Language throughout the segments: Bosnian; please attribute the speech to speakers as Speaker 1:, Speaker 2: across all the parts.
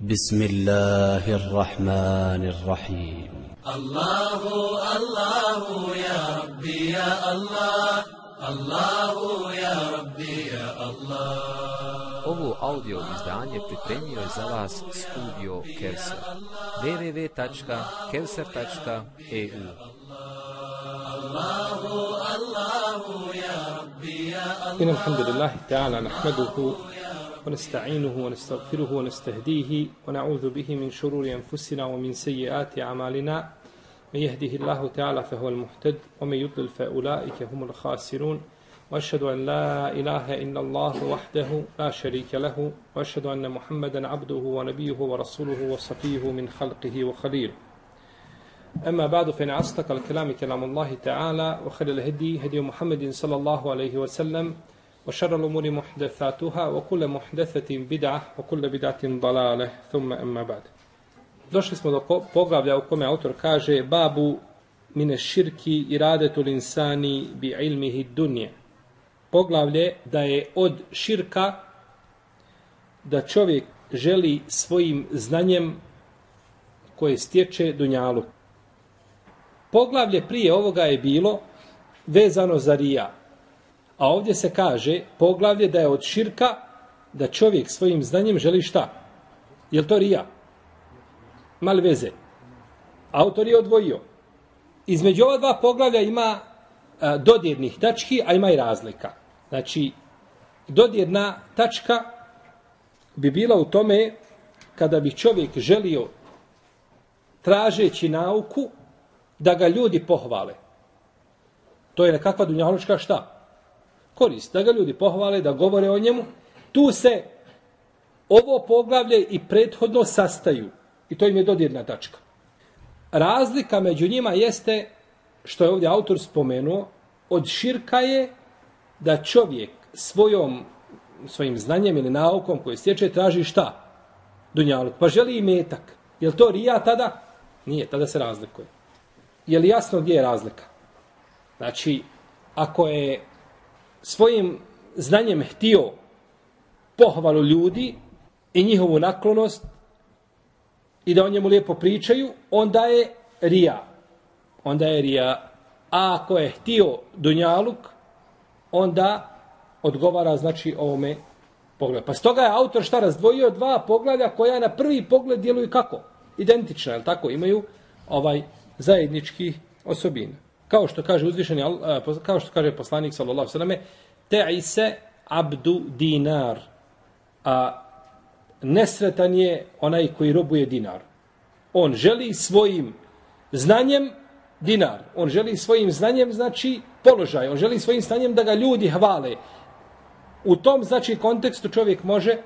Speaker 1: بسم الله الرحمن الرحيم.
Speaker 2: الله الله يا ربي يا الله الله يا ربي يا الله
Speaker 3: Ovo audio izdanje pripremio je za vas studio Kevser. www.kevser.eu
Speaker 4: إن الحمد لله تعالى نحمده ونستعينه ونستغفره ونستهديه ونعوذ به من شرور أنفسنا ومن سيئات أعمالنا. من يهده الله تعالى فهو المهتد ومن يضلل فأولئك هم الخاسرون. وأشهد أن لا إله إلا الله وحده لا شريك له وأشهد أن محمدا عبده ونبيه ورسوله وصفيه من خلقه وخليله. أما بعد فإن أصدق الكلام كلام الله تعالى وخير الهدي هدي محمد صلى الله عليه وسلم وشر الأمور محدثاتها وكل محدثة بدعة وكل بدعة ضلالة ثم أما بعد Došli smo do poglavlja u kome autor kaže babu mine širki i radetu linsani bi ilmihi dunje. Poglavlje da je od širka da čovjek želi svojim znanjem koje stječe dunjalu. Poglavlje prije ovoga je bilo vezano za rija. A ovdje se kaže poglavlje da je od širka da čovjek svojim znanjem želi šta? Je to rija? Mal veze. Autor je odvojio. Između ova dva poglavlja ima a, dodirnih tački, a ima i razlika. Znači, dodirna tačka bi bila u tome kada bi čovjek želio tražeći nauku da ga ljudi pohvale. To je nekakva dunjalučka šta? Korist. Da ga ljudi pohvale, da govore o njemu. Tu se ovo poglavlje i prethodno sastaju. I to im je dodirna tačka. Razlika među njima jeste, što je ovdje autor spomenuo, od širka je da čovjek svojom, svojim znanjem ili naukom koje stječe traži šta? Dunjaluk. Pa želi i metak. Je li to rija tada? Nije, tada se razlikuje. Je li jasno gdje je razlika? Znači, ako je svojim znanjem htio pohvalu ljudi i njihovu naklonost i da o njemu lijepo pričaju, onda je rija. Onda je rija. A ako je htio dunjaluk, onda odgovara znači ovome pogledu. Pa stoga je autor šta razdvojio dva poglavlja koja na prvi pogled djeluju kako? Identična, je tako? Imaju ovaj zajednički osobina. Kao što kaže uzvišeni, kao što kaže poslanik sallallahu alejhi ve selleme, abdu dinar. A nesretan je onaj koji robuje dinar. On želi svojim znanjem dinar. On želi svojim znanjem, znači, položaj. On želi svojim znanjem da ga ljudi hvale. U tom, znači, kontekstu čovjek može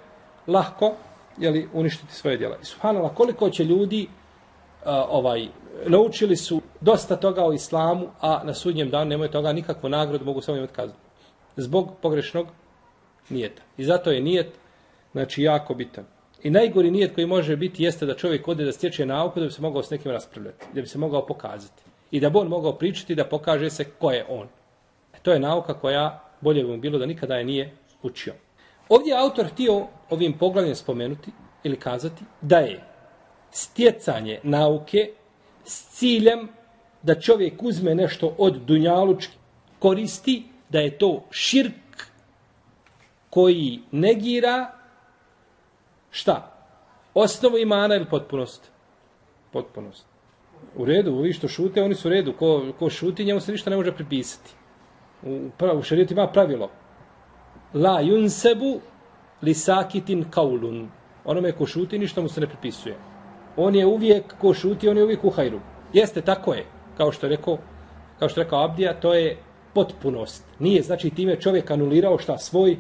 Speaker 4: lahko jeli, uništiti svoje djela. I subhanallah, koliko će ljudi uh, ovaj naučili su dosta toga o islamu, a na sudnjem danu nemaju toga nikakvu nagradu, mogu samo imati kaznu. Zbog pogrešnog nijeta. I zato je nijet, znači, jako bitan. I najgori nijet koji može biti jeste da čovjek ode da stječe nauku da bi se mogao s nekim raspravljati, da bi se mogao pokazati. I da bi on mogao pričati da pokaže se ko je on. E, to je nauka koja bolje bi mu bilo da nikada je nije učio. Ovdje je autor htio ovim poglavljem spomenuti ili kazati da je stjecanje nauke s ciljem da čovjek uzme nešto od dunjalučki koristi, da je to širk koji negira šta? Osnovu imana ili potpunost? Potpunost. U redu, vi što šute, oni su u redu. Ko, ko šuti, njemu se ništa ne može pripisati. U, u šarijetu ima pravilo. La yunsebu li sakitin kaulun. Onome ko šuti, ništa mu se ne pripisuje. On je uvijek, ko šuti, on je uvijek u hajru. Jeste, tako je. Kao što je rekao, kao što je rekao Abdija, to je potpunost. Nije, znači, time čovjek anulirao šta svoj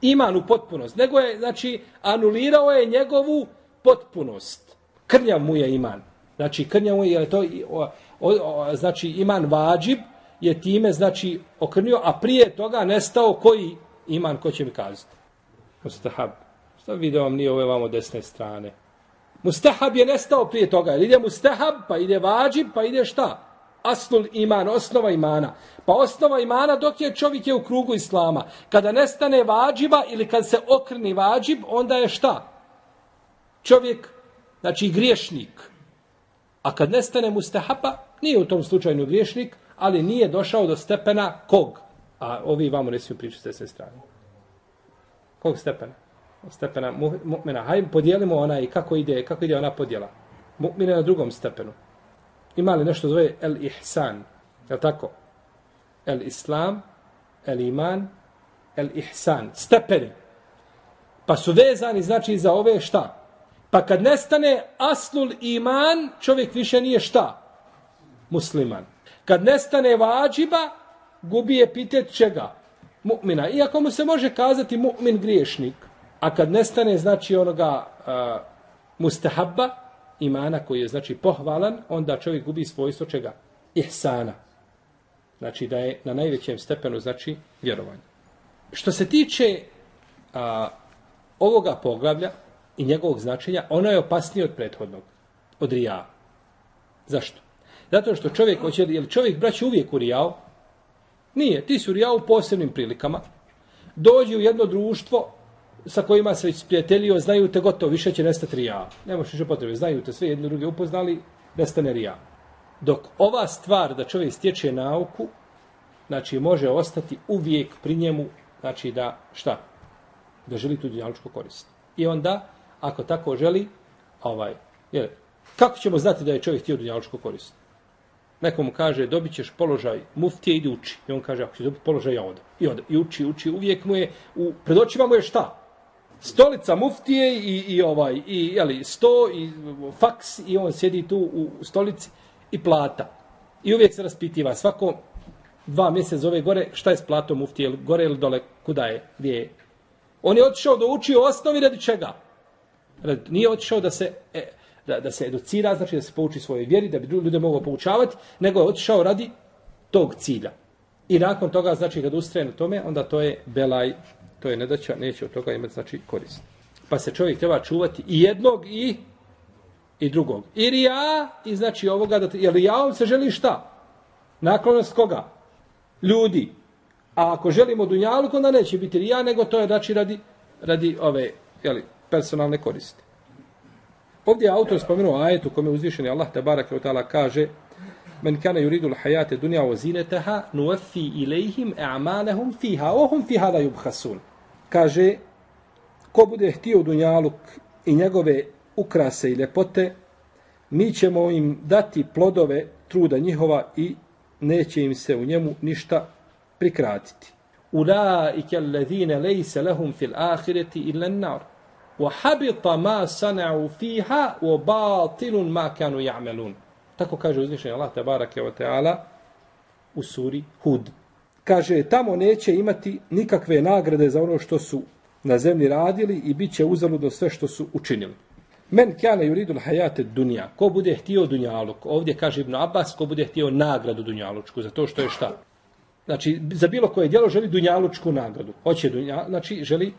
Speaker 4: iman u potpunost. Nego je, znači, anulirao je njegovu potpunost. Krnjav mu je iman. Znači, krnjav mu je, jer to, o, o, o, znači, iman vađib je time, znači, okrnio, a prije toga nestao koji iman, ko će mi kazati? Mustahab. Sad video vam nije ove vamo desne strane? Mustahab je nestao prije toga. Ide mustahab, pa ide vađib, pa ide šta? Aslul iman, osnova imana. Pa osnova imana dok je čovjek je u krugu islama. Kada nestane vađiba ili kad se okrni vađib, onda je šta? čovjek, znači griješnik, a kad nestane mustahaba, nije u tom slučaju griješnik, ali nije došao do stepena kog? A ovi vamo ne smiju pričati s sve strane. Kog stepena? Stepena mu'mina. Hajde podijelimo onaj kako ide, kako ide ona podjela. Mu'mina na drugom stepenu. Ima li nešto zove el ihsan? Je tako? El islam, el iman, el ihsan. Stepeni. Pa su vezani znači za ove šta? Pa kad nestane aslul iman, čovjek više nije šta? Musliman. Kad nestane vađiba, gubi je pitet čega? Mu'mina. Iako mu se može kazati mu'min griješnik, a kad nestane znači onoga uh, mustahabba, imana koji je znači pohvalan, onda čovjek gubi svojstvo čega? Ihsana. Znači da je na najvećem stepenu znači vjerovanje. Što se tiče a, ovoga poglavlja i njegovog značenja, ono je opasnije od prethodnog, od rija. Zašto? Zato što čovjek hoće, je li čovjek braće uvijek u rijao? Nije, ti su u rijao u posebnim prilikama. Dođi u jedno društvo sa kojima se već prijateljio, znaju te gotovo, više će nestati rija. Nemoš više potrebe, znaju te sve, jedne druge upoznali, nestane rija. Dok ova stvar da čovjek stječe nauku, znači može ostati uvijek pri njemu, znači da šta? Da želi tu dunjalučku korist. I onda, ako tako želi, ovaj, jel, kako ćemo znati da je čovjek htio dunjalučku korist? Neko mu kaže, dobit ćeš položaj muftije, idi uči. I on kaže, ako ćeš dobiti položaj, ja onda. I onda, i uči, uči, uvijek mu je, u, pred očima mu je šta? Stolica muftije i, i ovaj, i, jeli, sto, i faks, i on sjedi tu u stolici, i plata. I uvijek se raspitiva, svako dva mjeseca zove gore, šta je s platom muftije, gore ili dole, kuda je, gdje je. On je otišao da uči osnovi radi čega? Radi, nije otišao da se, e, da, da se educira, znači da se pouči svoje vjeri, da bi ljude mogao poučavati, nego je otišao radi tog cilja. I nakon toga, znači, kad ustraje na tome, onda to je belaj, to je nedaća, neće od toga imati, znači, korist. Pa se čovjek treba čuvati i jednog i i drugog. I rija, i znači ovoga, da, jer rijaom se želi šta? Naklonost koga? Ljudi. A ako želimo dunjaluk, onda neće biti rija, nego to je znači radi, radi ove jeli, personalne koriste. Ovdje je autor spomenuo ajetu kome uzvišen je Allah tabara kao ta'ala kaže Men kana yuridu l-hajate dunja o zinataha nuafi ilayhim a'malahum fiha ohum fiha da yubkhasun. Kaže ko bude htio dunjaluk i njegove ukrase i ljepote, mi ćemo im dati plodove truda njihova i neće im se u njemu ništa prikratiti. Ulaike alladhina laysa lahum fil akhirati illa an-nar wa habita ma sana'u fiha wa batilun ma kanu ya'malun. Tako kaže uzvišeni Allah tebareke ve taala u suri Hud. Kaže tamo neće imati nikakve nagrade za ono što su na zemlji radili i biće uzaludno sve što su učinili. Men kjana yuridu hajate dunja. Ko bude htio dunjaluk? Ovdje kaže Ibn Abbas, ko bude htio nagradu dunjalučku, za to što je šta? Znači, za bilo koje djelo želi dunjalučku nagradu. Hoće dunja, znači, želi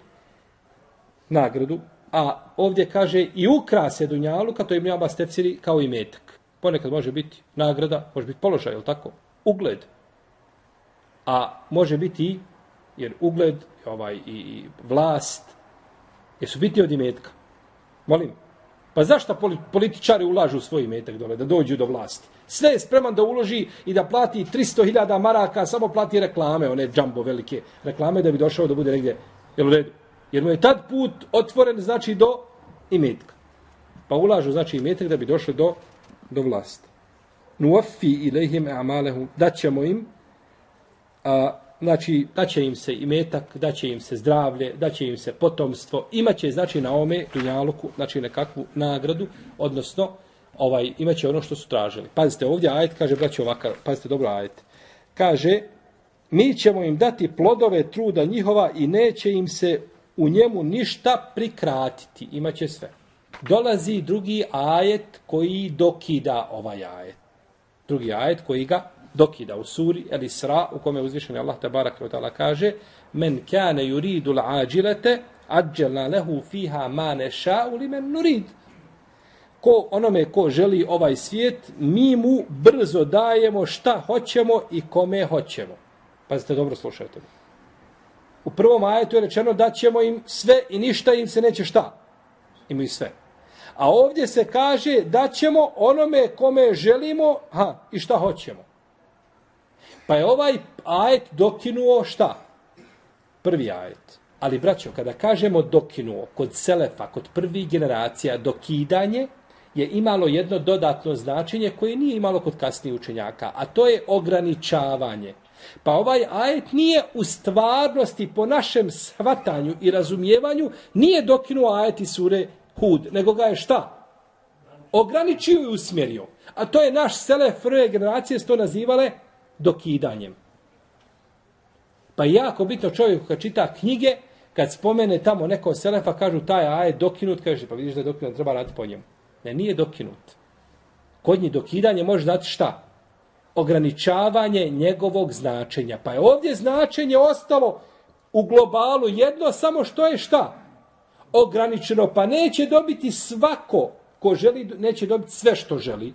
Speaker 4: nagradu. A ovdje kaže i ukrase dunjaluka, to je Ibn Abbas tefsiri kao i metak. Ponekad može biti nagrada, može biti položaj, je tako? Ugled. A može biti, jer ugled ovaj, i, i vlast, jesu biti od imetka. Molim, Pa zašto političari ulažu u svoj imetak dole, da dođu do vlasti? Sve je spreman da uloži i da plati 300.000 maraka, samo plati reklame, one džambo velike reklame, da bi došao da bude negdje, jel u redu? Jer mu je tad put otvoren, znači, do imetka. Pa ulažu, znači, imetak da bi došli do, do vlasti. Nuafi ilihim a'malehum, da ćemo im, a, znači, daće im se imetak, daće im se zdravlje, daće im se potomstvo, imaće, znači, na ome dunjaluku, znači, nekakvu nagradu, odnosno, ovaj, imaće ono što su tražili. Pazite, ovdje ajet kaže, braće ovakav, pazite dobro ajet, kaže, mi ćemo im dati plodove truda njihova i neće im se u njemu ništa prikratiti, imaće sve. Dolazi drugi ajet koji dokida ovaj ajet. Drugi ajet koji ga dokida u suri El Isra u kome uzvišen Allah tabarak ve ta'ala kaže men kane yuridu l'ajilete ađelna lehu fiha ma neša'u li men nurid. Ko onome ko želi ovaj svijet mi mu brzo dajemo šta hoćemo i kome hoćemo. Pazite dobro slušajte. U prvom ajetu je rečeno da ćemo im sve i ništa im se neće šta? Imaju sve. A ovdje se kaže da ćemo onome kome želimo ha, i šta hoćemo. Pa je ovaj ajet dokinuo šta? Prvi ajet. Ali, braćo, kada kažemo dokinuo kod Selefa, kod prvih generacija, dokidanje je imalo jedno dodatno značenje koje nije imalo kod kasnijih učenjaka, a to je ograničavanje. Pa ovaj ajet nije u stvarnosti po našem shvatanju i razumijevanju, nije dokinuo ajet iz sure Hud, nego ga je šta? Ograničio i usmjerio. A to je naš Selef prve generacije to nazivale dokidanjem. Pa jako bitno čovjek kad čita knjige, kad spomene tamo neko selefa, kažu taj ajet dokinut, kaže pa vidiš da je dokinut, treba raditi po njemu. Ne, nije dokinut. Kod njih dokidanje može znati šta? Ograničavanje njegovog značenja. Pa je ovdje značenje ostalo u globalu jedno, samo što je šta? Ograničeno, pa neće dobiti svako ko želi, neće dobiti sve što želi,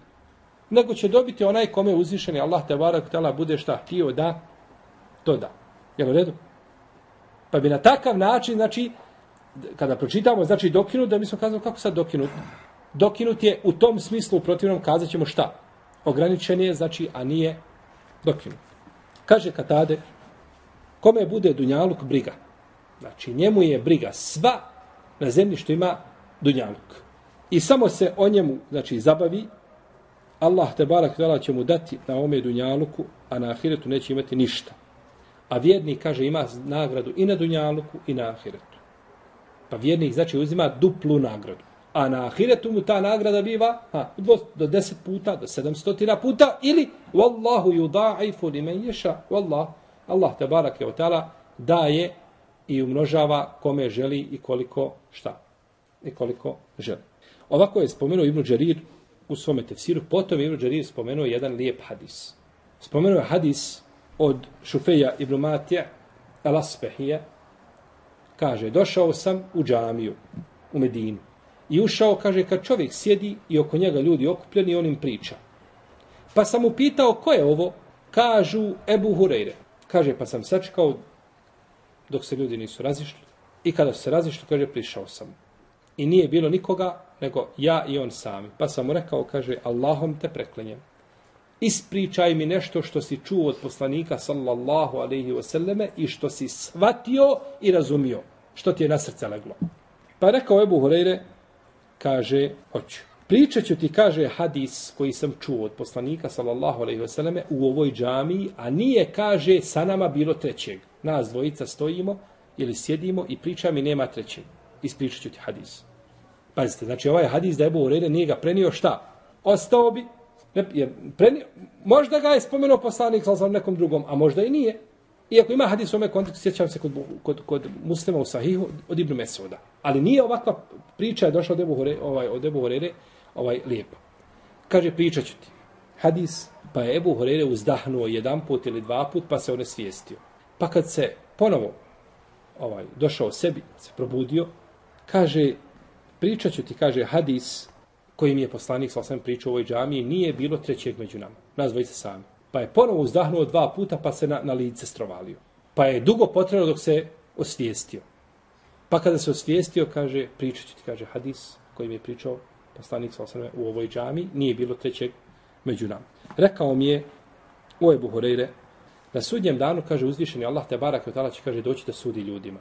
Speaker 4: nego će dobiti onaj kome uzvišeni Allah te varak tela bude šta htio da to da. Jel u redu? Pa bi na takav način, znači, kada pročitamo, znači dokinut, da mi smo kazali kako sad dokinut. Dokinut je u tom smislu, u protivnom kazat ćemo šta? Ograničen je, znači, a nije dokinut. Kaže Katade, kome bude Dunjaluk briga? Znači, njemu je briga sva na zemlji što ima Dunjaluk. I samo se o njemu, znači, zabavi, Allah te barak tela će mu dati na ome Dunjaluku, a na Ahiretu neće imati ništa. A vjernik, kaže, ima nagradu i na Dunjaluku i na Ahiretu. Pa vjernik, znači, uzima duplu nagradu. A na Ahiretu mu ta nagrada biva ha, do deset puta, do sedamstotina puta, ili Wallahu yudaifu li men ješa, Wallah, Allah te barak je otala, daje i umnožava kome želi i koliko šta. I koliko želi. Ovako je spomenuo Ibnu Đerir u svome tefsiru. Potom Ibn Đarir spomenuo jedan lijep hadis. Spomenuo je hadis od Šufeja ibn Matija Al-Aspehija. kaže, došao sam u džamiju, u Medinu. I ušao, kaže, kad čovjek sjedi i oko njega ljudi okupljeni, on im priča. Pa sam mu pitao, ko je ovo? Kažu Ebu Hureyre. Kaže, pa sam sačekao dok se ljudi nisu razišli. I kada su se razišli, kaže, prišao sam. I nije bilo nikoga, nego ja i on sami. Pa sam mu rekao, kaže, Allahom te preklenjem ispričaj mi nešto što si čuo od poslanika sallallahu alaihi wasallame i što si shvatio i razumio, što ti je na srce leglo. Pa rekao Ebu Hureyre, kaže, hoću. Pričat ću ti, kaže, hadis koji sam čuo od poslanika sallallahu alaihi wasallame u ovoj džamiji, a nije, kaže, sa nama bilo trećeg. Nas dvojica stojimo ili sjedimo i priča mi nema trećeg. Ispričat ću ti hadis. Pazite, znači ovaj hadis da Ebu Horeire nije ga prenio šta? Ostao bi Ne, je prenio, možda ga je spomenuo poslanik sa nekom drugom, a možda i nije. Iako ima hadis u ome kontekstu, sjećam se kod, kod, kod muslima u Sahihu od Ibnu Mesuda. Ali nije ovakva priča je došla od Ebu, Hurere, ovaj, od Ebu Horere ovaj, lijepo. Kaže, pričat ću ti. Hadis, pa je Ebu Horere uzdahnuo jedan put ili dva put, pa se on svijestio. Pa kad se ponovo ovaj, došao sebi, se probudio, kaže, pričat ću ti, kaže, hadis, koji mi je poslanik sa osam pričao u ovoj džamiji, nije bilo trećeg među nama. Nas dvojice sami. Pa je ponovo uzdahnuo dva puta, pa se na, na lice strovalio. Pa je dugo potrebno dok se osvijestio. Pa kada se osvijestio, kaže, pričat ću ti, kaže, hadis koji mi je pričao poslanik sa osam u ovoj džamiji, nije bilo trećeg među nama. Rekao mi je, o Ebu Horeire, na sudnjem danu, kaže, uzvišeni Allah te barak i će, kaže, doći da sudi ljudima.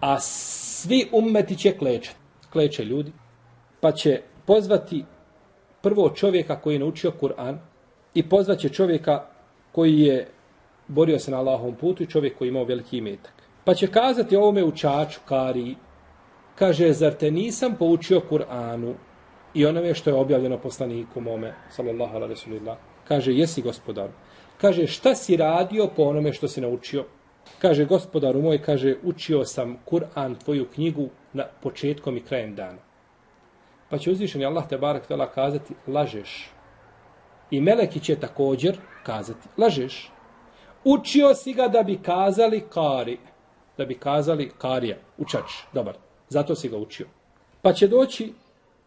Speaker 4: A svi ummeti će klečati. Kleče ljudi, pa će pozvati prvo čovjeka koji je naučio Kur'an i pozvaće čovjeka koji je borio se na Allahovom putu i čovjek koji je imao veliki imetak. Pa će kazati ovome učaču, Kari, kaže, zar te nisam poučio Kur'anu i onome što je objavljeno poslaniku mome, sallallahu alaihi rasulillah. Kaže, jesi gospodar. Kaže, šta si radio po onome što si naučio? Kaže, gospodaru moj, kaže, učio sam Kur'an, tvoju knjigu, na početkom i krajem dana. Pa će uzvišeni Allah te barak tela kazati, lažeš. I meleki će također kazati, lažeš. Učio si ga da bi kazali kari. Da bi kazali karija, učač, dobar. Zato si ga učio. Pa će doći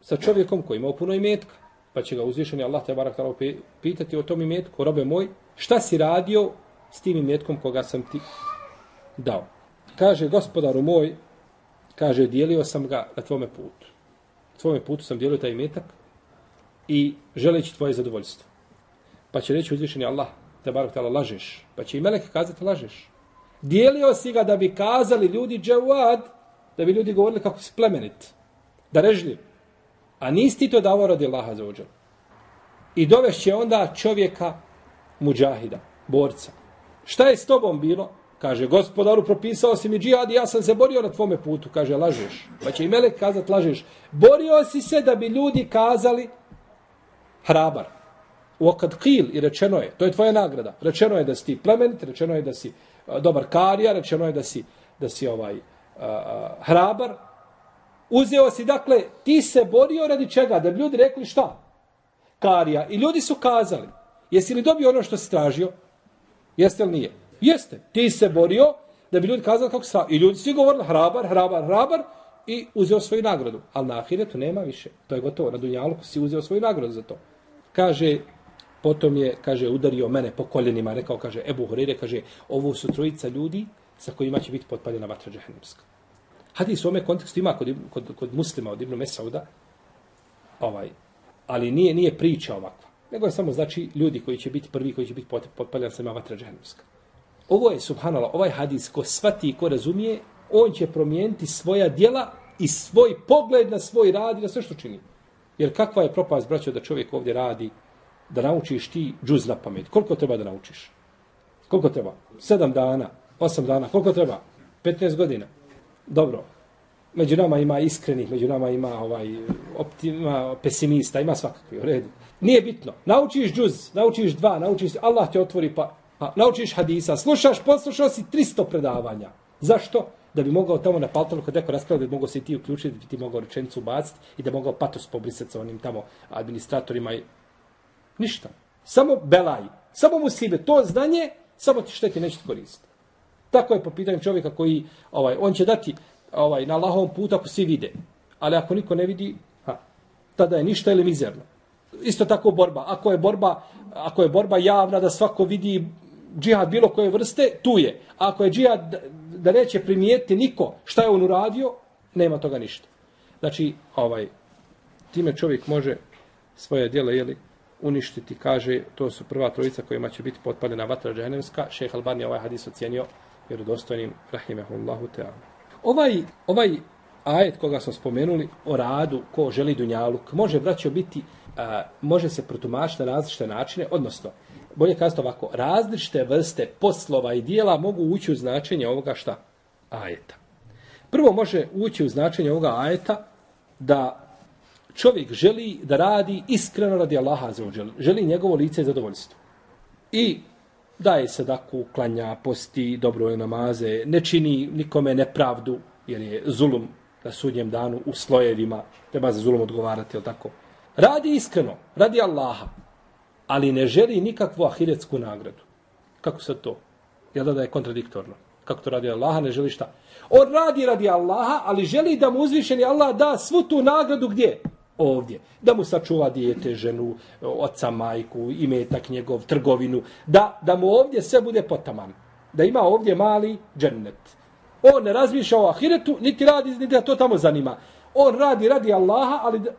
Speaker 4: sa čovjekom koji ima puno imetka. Pa će ga uzvišeni Allah te barak tela pitati o tom imetku, robe moj, šta si radio s tim imetkom koga sam ti dao. Kaže, gospodaru moj, kaže, dijelio sam ga na tvome putu svome putu sam dijelio taj imetak i želeći tvoje zadovoljstvo. Pa će reći uzvišeni Allah, te barok tala, lažeš. Pa će i melek kazati, lažeš. Dijelio si ga da bi kazali ljudi džavad, da bi ljudi govorili kako si plemenit, da režljiv. A nisi ti to davao radi Allaha za uđel. I dovešće onda čovjeka muđahida, borca. Šta je s tobom bilo? Kaže, gospodaru, propisao si mi džihad i ja sam se borio na tvome putu. Kaže, lažeš. Pa će i melek kazat, lažeš. Borio si se da bi ljudi kazali hrabar. U okad kil i rečeno je, to je tvoja nagrada. Rečeno je da si ti plemenit, rečeno je da si dobar karija, rečeno je da si, da si ovaj a, a, hrabar. Uzeo si, dakle, ti se borio radi čega? Da bi ljudi rekli šta? Karija. I ljudi su kazali, jesi li dobio ono što si tražio? Jeste li nije? Jeste. Ti se borio da bi ljudi kazali kako sam. I ljudi svi govorili hrabar, hrabar, hrabar i uzeo svoju nagradu. Ali na ahiretu nema više. To je gotovo. Na Dunjaluku si uzeo svoju nagradu za to. Kaže, potom je, kaže, udario mene po koljenima. Rekao, kaže, Ebu Horeire, kaže, ovo su trojica ljudi sa kojima će biti potpaljena vatra džahnemska. Hadis u ome kontekstu ima kod, kod, kod muslima od Ibnu Mesauda, ovaj, ali nije nije priča ovakva. Nego je samo znači ljudi koji će biti prvi koji će biti potpaljeni sa vatra džahnemska. Ovo je, subhanallah, ovaj hadis ko svati i ko razumije, on će promijeniti svoja dijela i svoj pogled na svoj rad i na sve što čini. Jer kakva je propast, braćo, da čovjek ovdje radi, da naučiš ti džuz na pamet. Koliko treba da naučiš? Koliko treba? Sedam dana, osam dana, koliko treba? 15 godina. Dobro. Među nama ima iskrenih, među nama ima ovaj optima, pesimista, ima svakakvi u redu. Nije bitno. Naučiš džuz, naučiš dva, naučiš, Allah te otvori pa Pa naučiš hadisa, slušaš, poslušao si 300 predavanja. Zašto? Da bi mogao tamo na paltonu kad neko raspravlja, da bi mogao se i ti uključiti, da bi ti mogao rečenicu ubaciti i da bi mogao patos pobrisati sa onim tamo administratorima. I... Ništa. Samo belaj. Samo mu sibe. To znanje, samo ti šteti neće koristiti. Tako je po pitanju čovjeka koji, ovaj, on će dati ovaj, na Allahovom putu ako svi vide. Ali ako niko ne vidi, ha, tada je ništa ili mizerno. Isto tako borba. Ako je borba, ako je borba javna da svako vidi džihad bilo koje vrste, tu je. Ako je džihad da neće primijeti niko šta je on uradio, nema toga ništa. Znači, ovaj, time čovjek može svoje djela jeli, uništiti, kaže, to su prva trojica kojima će biti potpaljena vatra džahenemska. Šejh Albani ovaj hadis ocjenio vjerodostojnim, rahimehullahu ta'ala. Ovaj, ovaj ajet koga smo spomenuli o radu ko želi dunjaluk, može, braćo, biti, a, može se protumačiti na različite načine, odnosno, bolje kazati ovako, različite vrste poslova i dijela mogu ući u značenje ovoga šta? Ajeta. Prvo može ući u značenje ovoga ajeta da čovjek želi da radi iskreno radi Allaha za uđel. Želi njegovo lice i zadovoljstvo. I daje sadaku, da kuklanja, posti, dobro je namaze, ne čini nikome nepravdu, jer je zulum na sudnjem danu u slojevima, treba za zulum odgovarati, ili tako. Radi iskreno, radi Allaha ali ne želi nikakvu ahiretsku nagradu. Kako se to? Jel da je kontradiktorno? Kako to radi Allah, ne želi šta? On radi radi Allaha, ali želi da mu uzvišeni Allah da svu tu nagradu gdje? Ovdje. Da mu sačuva dijete, ženu, oca, majku, imetak njegov, trgovinu. Da, da mu ovdje sve bude potaman. Da ima ovdje mali džennet. On ne razmišlja o ahiretu, niti radi, niti da to tamo zanima. On radi radi Allaha, ali da,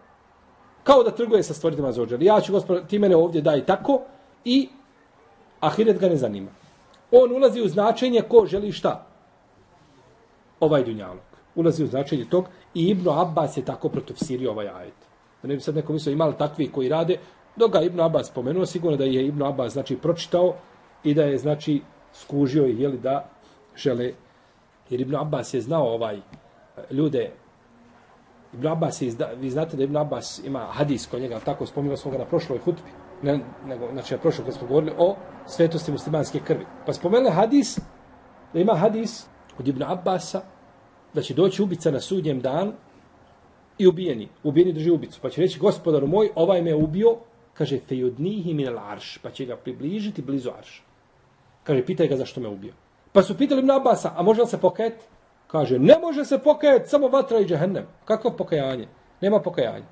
Speaker 4: Kao da trguje sa stvoritima za ođer. Ja ću, gospod, ti mene ovdje daj tako i ahiret ga ne zanima. On ulazi u značenje ko želi šta? Ovaj dunjalog. Ulazi u značenje tog i Ibnu Abbas je tako protofsirio ovaj ajet. Da ne bi sad neko mislio imali takvi koji rade, dok ga Ibn Abbas spomenuo, sigurno da je Ibn Abbas znači, pročitao i da je znači skužio i jeli da žele. Jer Ibn Abbas je znao ovaj ljude Ibn Abbas je, izda, vi znate da Ibn Abbas ima hadis kod njega, tako spominjali smo ga na prošloj hutbi, ne, nego, znači na prošloj kad smo govorili o svetosti muslimanske krvi. Pa spomenuli hadis, da ima hadis od Ibn Abbasa, da će doći ubica na sudnjem dan i ubijeni. Ubijeni drži ubicu. Pa će reći, gospodaru moj, ovaj me ubio, kaže, fejudnihi min arš, pa će ga približiti blizu arš. Kaže, pitaj ga zašto me ubio. Pa su pitali Ibn Abbasa, a može li se pokajati? Kaže, ne može se pokajati samo vatra i džehennem. Kako pokajanje? Nema pokajanja.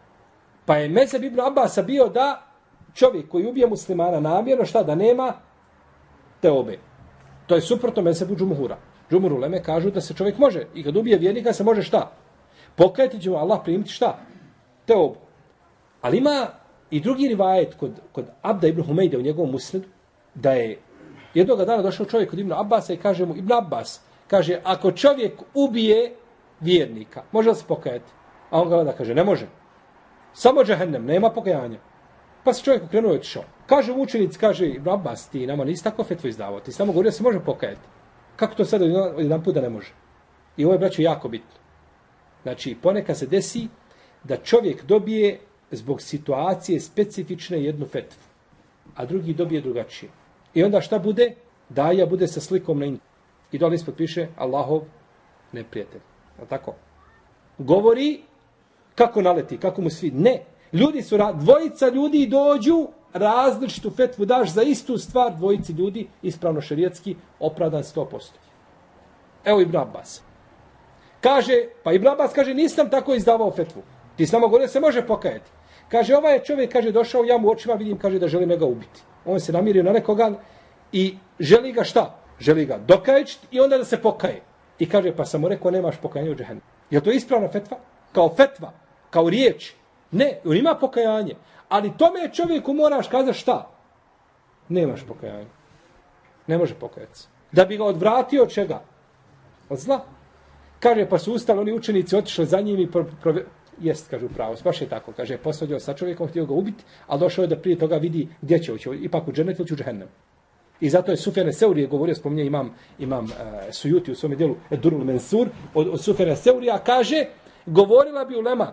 Speaker 4: Pa je Mezeb ibn Abasa bio da čovjek koji ubije muslimana namjerno, šta da nema te obe. To je suprotno Mezebu džumuhura. Džumuru Leme kažu da se čovjek može, i kad ubije vjernika se može šta? Pokajati će mu Allah primiti šta? Te obu. Ali ima i drugi rivajet kod, kod Abda ibn Humejde u njegovom musnedu, da je jednog dana došao čovjek kod Ibn Abbasa i kaže mu, Ibn Abbas, kaže, ako čovjek ubije vjernika, može li se pokajati? A on ga da kaže, ne može. Samo džahennem, nema pokajanja. Pa se čovjek okrenuo i otišao. Kaže učenic, kaže, Ibn Abbas, ti nama nisi tako fetvo izdavao, ti samo govorio da se može pokajati. Kako to sad jedan put da ne može? I ovo je, braćo, jako bitno. Znači, ponekad se desi da čovjek dobije zbog situacije specifične jednu fetvu, a drugi dobije drugačije. I onda šta bude? Daja bude sa slikom na internetu. I dole ispod piše Allahov neprijatelj. Je tako? Govori kako naleti, kako mu svi. Ne. Ljudi su, dvojica ljudi dođu, različitu fetvu daš za istu stvar dvojici ljudi, ispravno šerijetski, opravdan 100%. Evo Ibn Abbas. Kaže, pa Ibn Abbas kaže, nisam tako izdavao fetvu. Ti samo gore se može pokajati. Kaže, ovaj čovjek, kaže, došao, ja mu očima vidim, kaže, da želi ga ubiti. On se namirio na nekoga i želi ga šta? Želi ga dokaječiti i onda da se pokaje. I kaže, pa sam mu rekao, nemaš pokajanje u džahennu. Je to ispravna fetva? Kao fetva? Kao riječ? Ne, on ima pokajanje. Ali tome čovjeku moraš kazati šta? Nemaš pokajanje. Ne može pokajati Da bi ga odvratio od čega? Od zla. Kaže, pa su ustali oni učenici, otišli za njim i pro, pro, jest, kaže, upravo, baš je tako, kaže, posvađao sa čovjekom, htio ga ubiti, ali došao je da prije toga vidi gdje će ući, ipak u dženet ili u džehennem. I zato je Sufjane Seurije govorio, spominje imam, imam uh, Sujuti u svom dijelu, e, Durul Mensur, od, od Sufjane Seurija, kaže, govorila bi ulema,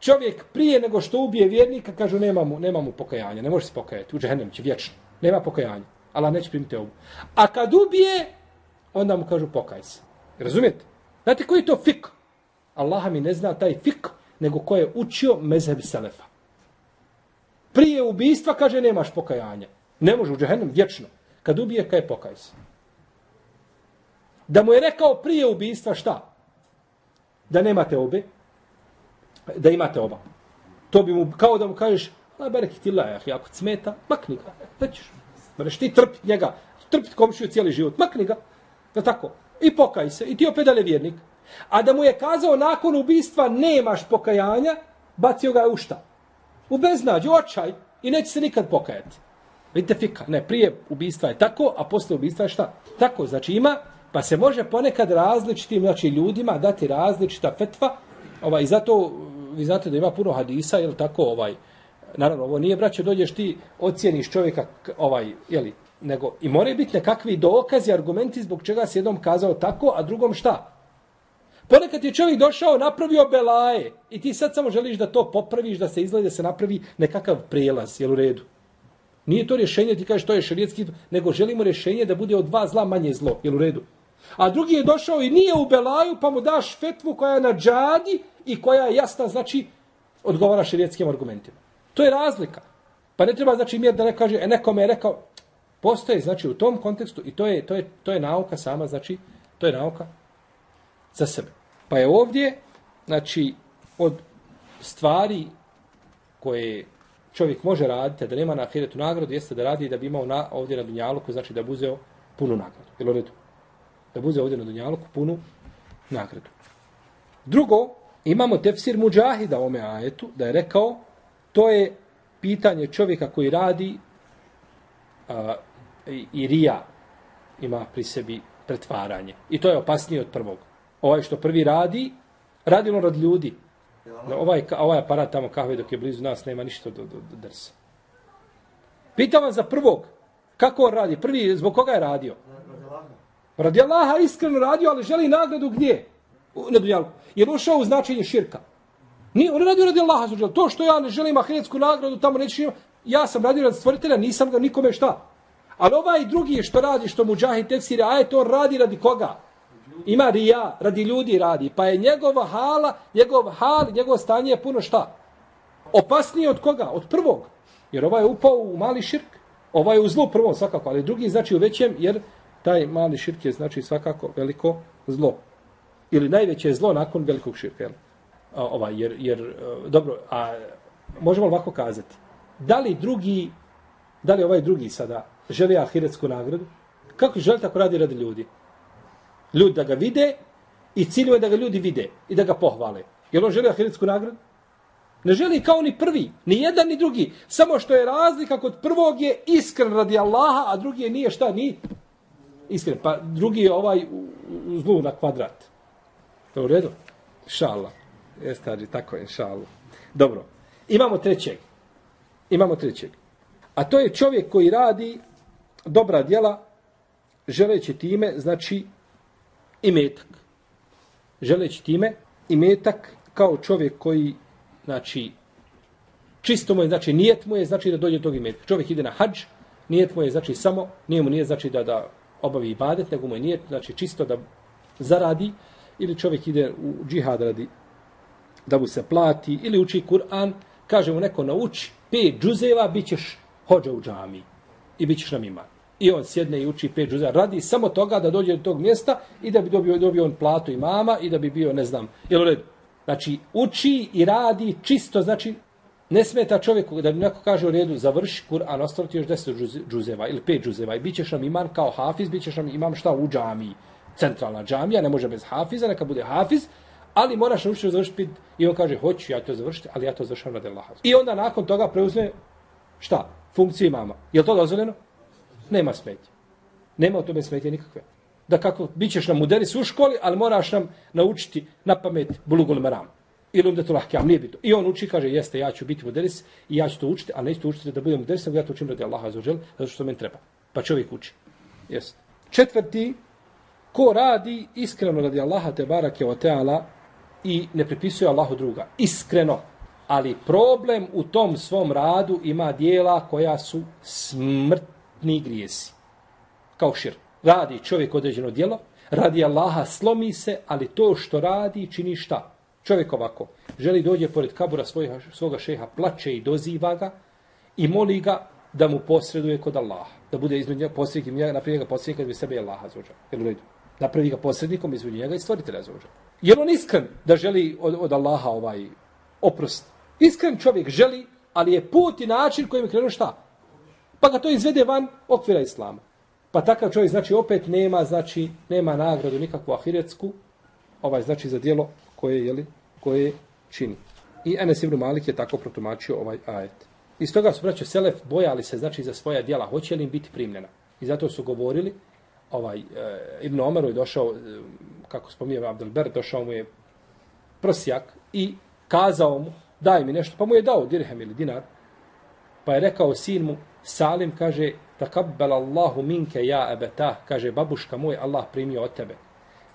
Speaker 4: čovjek prije nego što ubije vjernika, kaže, nema mu, nema mu pokajanja, ne može se pokajati, u džehennem će vječno, nema pokajanja, Allah neće primiti ovu. A kad ubije, onda mu kažu, pokaj se. Razumijete? Znate koji je to fik? Allah mi ne zna taj fik, nego ko je učio mezheb Selefa. Prije ubistva, kaže, nemaš pokajanja. Ne može u džehennem vječno. Kad ubije, kaj pokaj se. Da mu je rekao prije ubijstva šta? Da nemate obe? Da imate oba. To bi mu, kao da mu kažeš, la bereki ti lajah, ako smeta, makni ga, da ćeš. Moraš ti trpit njega, trpit komšiju cijeli život, makni ga. Da tako. I pokaj se. I ti opet dalje vjernik. A da mu je kazao nakon ubistva nemaš pokajanja, bacio ga je u šta? U beznađu, očaj i neće se nikad pokajati. Vidite fika, ne, prije ubistva je tako, a posle ubistva je šta? Tako, znači ima, pa se može ponekad različitim znači, ljudima dati različita fetva, ovaj, i zato vi znate da ima puno hadisa, jel tako, ovaj, naravno, ovo nije, braće, dođeš ti, ocijeniš čovjeka, ovaj, jeli, nego, i moraju biti nekakvi dokazi, argumenti zbog čega se jednom kazao tako, a drugom šta? Ponekad je čovjek došao, napravio belaje i ti sad samo želiš da to popraviš, da se izgleda, da se napravi nekakav prijelaz, jel u redu? Nije to rješenje, ti kažeš to je šarijetski, nego želimo rješenje da bude od dva zla manje zlo, jel u redu? A drugi je došao i nije u belaju, pa mu daš fetvu koja je na džadi i koja je jasna, znači, odgovara šarijetskim argumentima. To je razlika. Pa ne treba, znači, mjer da ne kaže, e, nekome je rekao, postoje, znači, u tom kontekstu, i to je, to je, to je nauka sama, znači, to je nauka za sebe. Pa je ovdje, znači, od stvari koje čovjek može raditi, da nema na ahiretu nagradu, jeste da radi da bi imao na, ovdje na Dunjaluku, znači da bi uzeo punu nagradu. Jel redu? Da bi uzeo ovdje na Dunjaluku punu nagradu. Drugo, imamo tefsir Mujahida ome ajetu, da je rekao, to je pitanje čovjeka koji radi a, i, i rija ima pri sebi pretvaranje. I to je opasnije od prvog ovaj što prvi radi, radi on rad ljudi. No, ovaj, ovaj aparat tamo kahve dok je blizu nas nema ništa do, do, do drsa. Pitam vas za prvog. Kako on radi? Prvi, zbog koga je radio? Radi Allaha iskreno radio, ali želi nagradu gdje? Na dunjalku. Jer ušao u značenje širka. Nije, on radio radi Allaha. To što ja ne želim ahiretsku nagradu, tamo neću imati. Ja sam radio radi stvoritelja, nisam ga nikome šta. Ali ovaj drugi što radi, što mu džahi tefsiri, a je to radi radi koga? Ima rija, radi ljudi radi, pa je njegova hala, njegov hal, njegovo stanje je puno šta? Opasnije od koga? Od prvog. Jer ovaj je upao u mali širk, ovaj je u zlu prvom svakako, ali drugi znači u većem, jer taj mali širk je znači svakako veliko zlo. Ili najveće zlo nakon velikog širka. Jel? A, ovaj, jer, jer, e, dobro, a možemo ovako kazati, da li drugi, da li ovaj drugi sada želi ahiretsku nagradu? Kako želi tako radi radi ljudi? Ljudi da ga vide i cilju je da ga ljudi vide i da ga pohvale. Jer on želi ahiretsku nagradu? Ne želi kao ni prvi, ni jedan ni drugi. Samo što je razlika kod prvog je iskren radi Allaha, a drugi je nije šta, ni iskren. Pa drugi je ovaj u, u zlu na kvadrat. To u redu? Šala. Jeste, Ađi, tako je, šala. Dobro. Imamo trećeg. Imamo trećeg. A to je čovjek koji radi dobra djela, želeći time, znači, imetak. Želeći time, imetak kao čovjek koji, znači, čisto mu je, znači, nijet mu je, znači, da dođe do tog imetka. Čovjek ide na hađ, nijet mu je, znači, samo, nije mu nije, znači, da, da obavi ibadet, nego mu je nijet, znači, čisto da zaradi, ili čovjek ide u džihad radi da mu se plati, ili uči Kur'an, kaže mu neko nauči pet džuzeva, bit ćeš hođa u džami i bit ćeš nam iman. I on sjedne i uči pet džuza. Radi samo toga da dođe do tog mjesta i da bi dobio, dobio on platu i mama i da bi bio, ne znam, jel u redu? Znači, uči i radi čisto, znači, ne smeta čovjeku da bi neko kaže u redu, završi Kur'an, ostalo ti još deset džuzeva ili pet džuzeva i bit ćeš nam iman kao hafiz, bit ćeš nam imam šta u džamiji. Centralna džamija, ne može bez hafiza, neka bude hafiz, ali moraš naučiti završiti i on kaže hoću ja to završiti, ali ja to završam radi Allaha. I onda nakon toga preuzme šta? Funkciju imama. Je to dozvoljeno? Nema smetje. Nema u tome smetje nikakve. Da kako, bit ćeš nam muderis u školi, ali moraš nam naučiti na pamet bulugul maram. Ili onda to lahkjam, nije bito. I on uči, kaže, jeste, ja ću biti muderis i ja ću to učiti, ali neću to učiti da budem muderis, nego ja to učim radi Allaha za žel, zato što meni treba. Pa čovjek uči. Jeste. Četvrti, ko radi iskreno radi Allaha te barake o teala, i ne pripisuje Allahu druga. Iskreno. Ali problem u tom svom radu ima dijela koja su smrt ni grijesi. Kao šir. Radi čovjek određeno djelo, radi Allaha slomi se, ali to što radi čini šta? Čovjek ovako, želi dođe pored kabura svojega, svoga šeha, plače i doziva ga i moli ga da mu posreduje kod Allaha. Da bude između njega posrednik, naprijed njega posrednika kad bi sebe Allaha zvođa. Jel u redu? Napravi ga posrednikom između njega i stvoritelja zvođa. Je on iskren da želi od, od Allaha ovaj oprost? Iskren čovjek želi, ali je put i način kojim je krenuo šta? Pa ga to izvede van okvira Islama. Pa takav čovjek znači opet nema znači nema nagradu nikakvu ahiretsku ovaj znači za djelo koje je li koje čini. I Enes ibn Malik je tako protumačio ovaj ajet. Iz toga su braće Selef bojali se znači za svoja djela, hoće li im biti primljena. I zato su govorili ovaj e, Ibn Omeru je došao e, kako spominje Abdelber, došao mu je prsjak i kazao mu, daj mi nešto, pa mu je dao dirhem ili dinar, pa je rekao sin mu, Salim kaže, takabbel Allahu minke ja ebeta, kaže, babuška moj, Allah primio od tebe.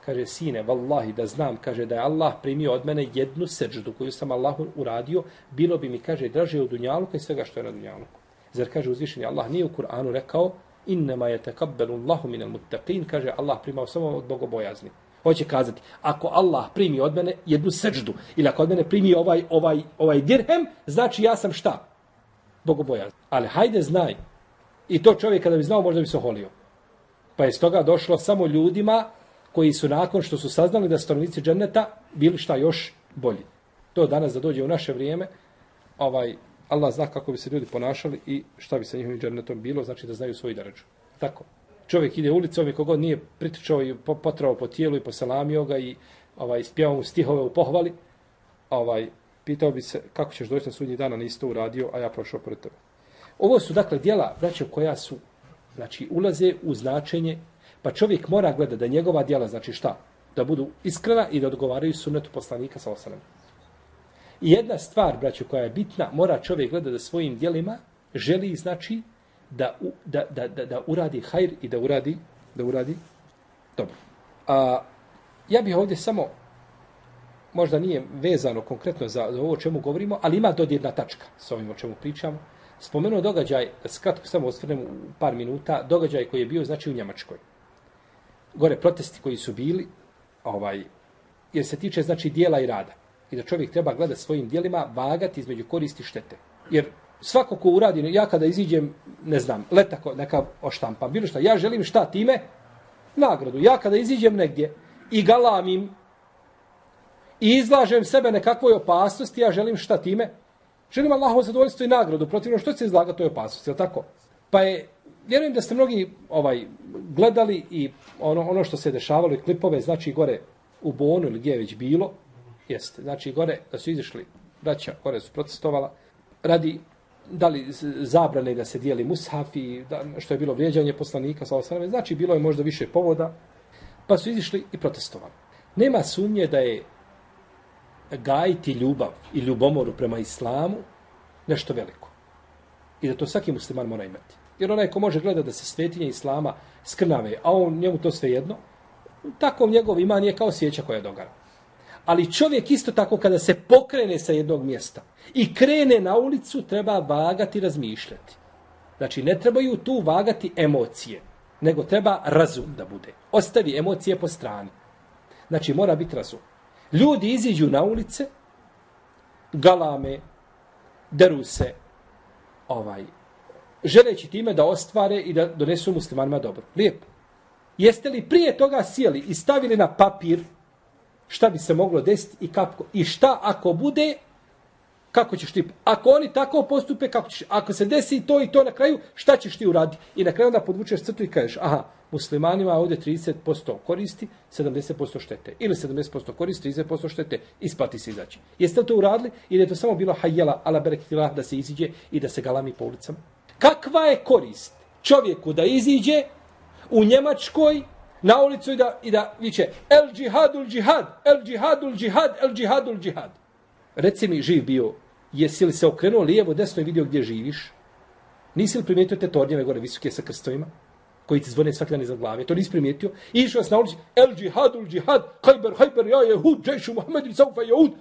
Speaker 4: Kaže, sine, vallahi, da znam, kaže, da je Allah primio od mene jednu seđdu koju sam Allahu uradio, bilo bi mi, kaže, draže u dunjaluku i svega što je na dunjaluku. Zar, kaže, uzvišeni Allah nije u Kur'anu rekao, innama je tekabbelu Allahu minel muttaqin, kaže, Allah primao samo od bogobojazni. Hoće kazati, ako Allah primi od mene jednu seđdu, ili ako od mene primi ovaj, ovaj, ovaj dirhem, znači ja sam šta? Bogobojazan. Ali hajde znaj. I to čovjek kada bi znao, možda bi se oholio. Pa je stoga došlo samo ljudima koji su nakon što su saznali da stanovnici dženeta bili šta još bolji. To danas da dođe u naše vrijeme, ovaj, Allah zna kako bi se ljudi ponašali i šta bi sa njihovim džennetom bilo, znači da znaju svoju darađu. Tako čovjek ide ulicom ovaj i kogod nije pritičao i potrao po tijelu i poselamio ga i ovaj, spjevao mu stihove u pohvali, ovaj, pitao bi se kako ćeš doći na sudnji dana, nisi to uradio, a ja prošao pored tebe. Ovo su dakle dijela, braćo, koja su, znači, ulaze u značenje, pa čovjek mora gledati da njegova dijela, znači šta? Da budu iskrena i da odgovaraju sunnetu poslanika sa osanem. I jedna stvar, braćo, koja je bitna, mora čovjek gledati da svojim dijelima želi, znači, da, da, da, da, da uradi hajr i da uradi da uradi dobro. A, ja bih ovdje samo možda nije vezano konkretno za, za ovo o čemu govorimo, ali ima dodirna tačka sa ovim o čemu pričamo. Spomenuo događaj, skratko samo osvrnem u par minuta, događaj koji je bio znači u Njemačkoj. Gore protesti koji su bili, ovaj, jer se tiče znači dijela i rada. I da čovjek treba gledati svojim dijelima, vagati između koristi i štete. Jer svako ko uradi, ja kada iziđem, ne znam, letako neka oštampa, bilo šta, ja želim šta time? Nagradu. Ja kada iziđem negdje i galamim i izlažem sebe nekakvoj opasnosti, ja želim šta time? Želim Allahovo zadovoljstvo i nagradu, protivno što se izlaga toj opasnosti, je tako? Pa je, vjerujem da ste mnogi ovaj gledali i ono, ono što se dešavalo i klipove, znači gore u Bonu ili gdje je već bilo, jeste, znači gore da su izišli braća gore su protestovala radi da li zabrane da se dijeli mushafi, da, što je bilo vrijeđanje poslanika, sa osrame, znači bilo je možda više povoda, pa su izišli i protestovali. Nema sumnje da je gajiti ljubav i ljubomoru prema islamu nešto veliko. I da to svaki musliman mora imati. Jer onaj ko može gledati da se svetinje islama skrnave, a on njemu to sve jedno, tako njegov iman je kao sjeća koja dogara. Ali čovjek isto tako kada se pokrene sa jednog mjesta i krene na ulicu, treba vagati i razmišljati. Znači, ne trebaju tu vagati emocije, nego treba razum da bude. Ostavi emocije po strani. Znači, mora biti razum. Ljudi iziđu na ulice, galame, deru se, ovaj, želeći time da ostvare i da donesu muslimanima dobro. Lijepo. Jeste li prije toga sjeli i stavili na papir šta bi se moglo desiti i kako i šta ako bude kako ćeš ti ako oni tako postupe kako ćeš ako se desi to i to na kraju šta ćeš ti uraditi i na kraju onda podvučeš crtu i kažeš aha muslimanima ovdje 30% koristi 70% štete ili 70% koristi 30% štete isplati se izaći jeste li to uradili ili je to samo bilo hajjela ala berekitila da se iziđe i da se galami po ulicama kakva je korist čovjeku da iziđe u Njemačkoj na ulicu i da, i da viće el džihadul džihad, el džihadul džihad, el džihadul džihad. Reci mi, živ bio, jesi li se okrenuo lijevo, desno i vidio gdje živiš? Nisi li primijetio te tornjeve gore visoke sa krstovima? Koji ti zvone svaki dan iza glave. To nisi primijetio? I išao na ulici, el džihadul džihad, hajber, hajber, ja je hud, džešu, Muhammed i saufa jehud.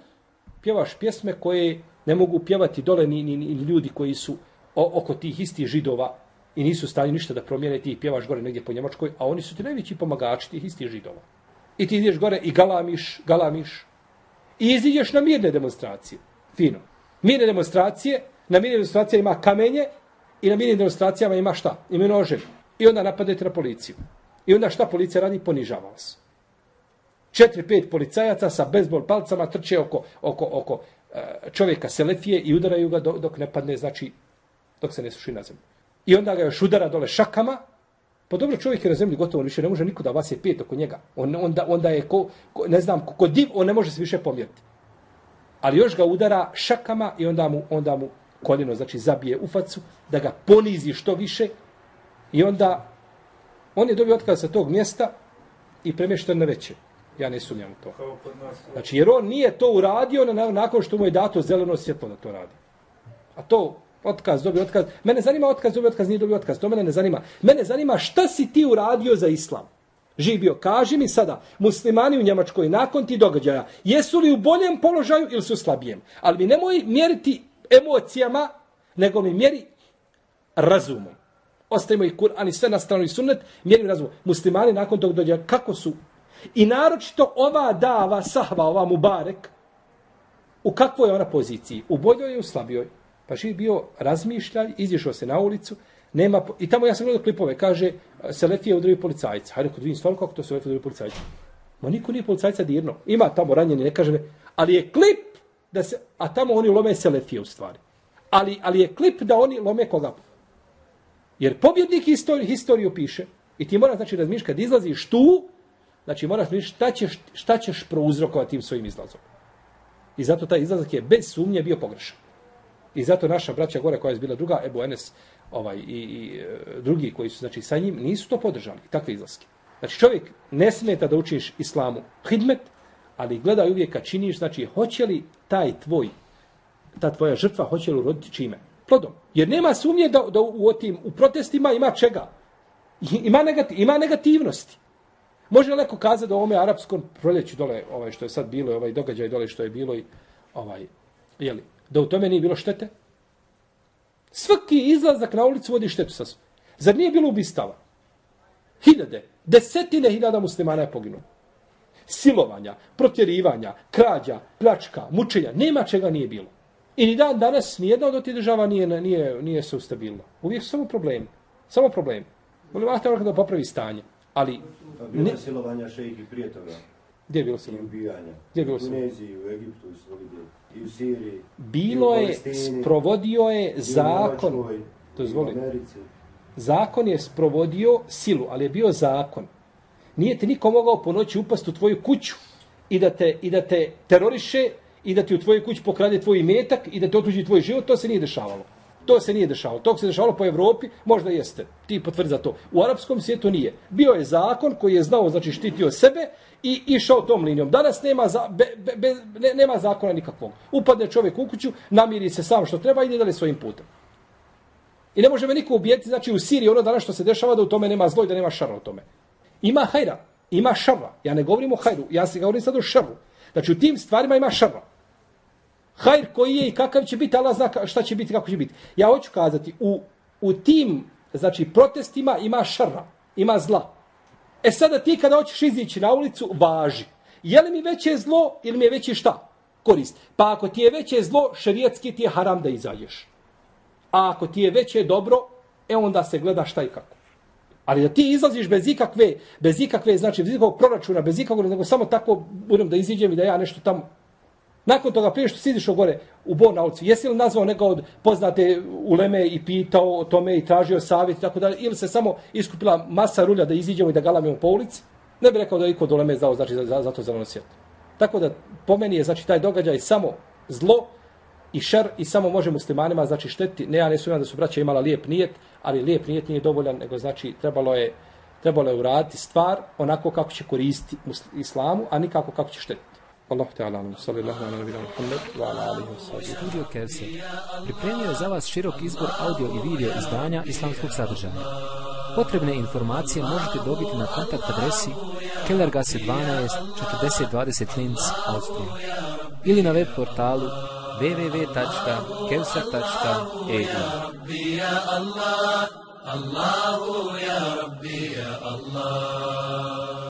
Speaker 4: Pjevaš pjesme koje ne mogu pjevati dole ni, ni, ni ljudi koji su o, oko tih istih židova i nisu stali ništa da promijene ti pjevaš gore negdje po Njemačkoj, a oni su ti najveći pomagači tih istih židova. I ti ideš gore i galamiš, galamiš. I iziđeš na mirne demonstracije. Fino. Mirne demonstracije, na mirne demonstracije ima kamenje i na mirnim demonstracijama ima šta? Ima nože. I onda napadete na policiju. I onda šta policija radi? Ponižava vas. Četiri, pet policajaca sa bezbol palcama trče oko, oko, oko e, čovjeka selefije i udaraju ga dok ne padne, znači, dok se ne suši na zemlju. I onda ga još udara dole šakama. Pa dobro, čovjek je na zemlji gotovo više, ne može niko da vas je pet oko njega. On, onda, onda je, ko, ko, ne znam, ko, ko div, on ne može se više pomjeriti. Ali još ga udara šakama i onda mu, onda mu koljeno, znači zabije u facu, da ga ponizi što više. I onda on je dobio otkaz sa tog mjesta i premješten na veće. Ja ne sumnjam to. Znači, jer on nije to uradio na, nakon što mu je dato zeleno svjetlo da to radi. A to Otkaz, dobio otkaz. Mene zanima otkaz, dobio otkaz, nije dobio otkaz. To mene ne zanima. Mene zanima šta si ti uradio za islam. Živio, kaži mi sada, muslimani u Njemačkoj nakon ti događaja, jesu li u boljem položaju ili su slabijem? Ali mi nemoj mjeriti emocijama, nego mi mjeri razumom. Ostavimo i Kur'an i sve na stranu i sunnet, mjerim razumom. Muslimani nakon tog dođe, kako su? I naročito ova dava, sahva, ova mubarek, u kakvoj je ona poziciji? U boljoj je u slabijoj? Pa živ bio razmišljaj, izišao se na ulicu, nema, i tamo ja sam gledao klipove, kaže, Selefije udaraju policajca. Hajde, kod vidim stvarno kako to Selefije udaraju policajca. Ma niko nije policajca dirno. Ima tamo ranjeni, ne kaže me, ali je klip da se, a tamo oni lome Selefije u stvari. Ali, ali je klip da oni lome koga? Jer pobjednik istoriju, historiju piše. I ti moraš, znači, razmišljati, kad izlaziš tu, znači, moraš razmišljati šta ćeš, šta ćeš prouzrokovati tim svojim izlazom. I zato taj izlazak je bez sumnje bio pogrešan. I zato naša braća gore koja je bila druga, Ebu Enes ovaj, i, i e, drugi koji su znači, sa njim, nisu to podržali, takve izlaske. Znači čovjek ne smeta da učiš islamu hidmet, ali gledaj uvijek kad činiš, znači hoće li taj tvoj, ta tvoja žrtva, hoće li uroditi čime? Plodom. Jer nema sumnje da, da u, tim, u protestima ima čega? Ima, negativ, ima negativnosti. Može li neko kazati da ovome arapskom proljeću dole, ovaj, što je sad bilo, ovaj događaj dole što je bilo i ovaj, jeli, da u tome nije bilo štete? Svaki izlazak na ulicu vodi štetu sa sobom. Zar nije bilo ubistava? Hiljade, desetine hiljada muslimana je poginulo. Silovanja, protjerivanja, krađa, pljačka, mučenja, nema čega nije bilo. I ni dan danas nijedna od tih država nije, nije, nije se ustabilila. Uvijek su samo problemi. Samo problemi. Molim vas da popravi stanje. Ali...
Speaker 5: Bilo je silovanja šejhi prije toga.
Speaker 4: Gdje je bilo silovanje?
Speaker 5: I ubijanja.
Speaker 4: Gdje je bilo
Speaker 5: silovanje? U Tuneziji, u Egiptu, u i u Siriji.
Speaker 4: Bilo je, sprovodio je zakon. Dozvoli. Zakon je sprovodio silu, ali je bio zakon. Nije ti niko mogao po noći upast u tvoju kuću i da te, i da te teroriše i da ti u tvojoj kući pokrade tvoj imetak i da ti otuđi tvoj život, to se nije dešavalo. To se nije dešavalo. To se dešavalo po Evropi, možda jeste. Ti potvrdi za to. U arapskom svijetu nije. Bio je zakon koji je znao, znači štitio sebe i išao tom linijom. Danas nema, za, be, be, be, ne, nema zakona nikakvog. Upadne čovjek u kuću, namiri se sam što treba i ide dalje svojim putem. I ne može me niko ubijeti, znači u Siriji ono danas što se dešava da u tome nema zloj, da nema šara u tome. Ima hajra, ima šarra. Ja ne govorim o hajru, ja se govorim sad o šarru. Znači u tim stvarima ima šarra. Hajr koji je i kakav će biti, Allah zna šta će biti, kako će biti. Ja hoću kazati, u, u tim znači, protestima ima šarra, ima zla. E sada ti kada hoćeš izići na ulicu, važi. Je li mi veće zlo ili mi je veće šta? Korist. Pa ako ti je veće zlo, šerijetski ti je haram da izađeš. A ako ti je veće dobro, e onda se gleda šta i kako. Ali da ti izlaziš bez ikakve, bez ikakve, znači bez ikakvog proračuna, bez ikakvog, nego samo tako budem da iziđem i da ja nešto tamo Nakon toga, prije što sidiš izišao gore u Bor na ulici, jesi li nazvao neka od poznate uleme i pitao o tome i tražio savjet i tako dalje, ili se samo iskupila masa rulja da iziđemo i da galamimo po ulici, ne bi rekao da je iko od uleme znao znači, za, za, za to zeleno svjetlo. Tako da po meni je znači, taj događaj samo zlo i šer i samo može muslimanima znači štetiti. Ne, ja ne sumnjam da su braća imala lijep nijet, ali lijep nijet nije dovoljan, nego znači trebalo je trebalo je uraditi stvar onako kako će koristiti islamu, a nikako kako će štetiti. Allah ta'ala alam, sallallahu ala nabina Muhammed, wa ala alihi wa sallam.
Speaker 3: Studio Kevse pripremio je za vas širok izbor audio i video izdanja islamskog sadržaja. Potrebne informacije možete dobiti na kontakt adresi Kellergasse 12 4020 Linz, Austrija ili na web portalu www.kevser.eu
Speaker 2: Allahu ya Rabbi ya Allah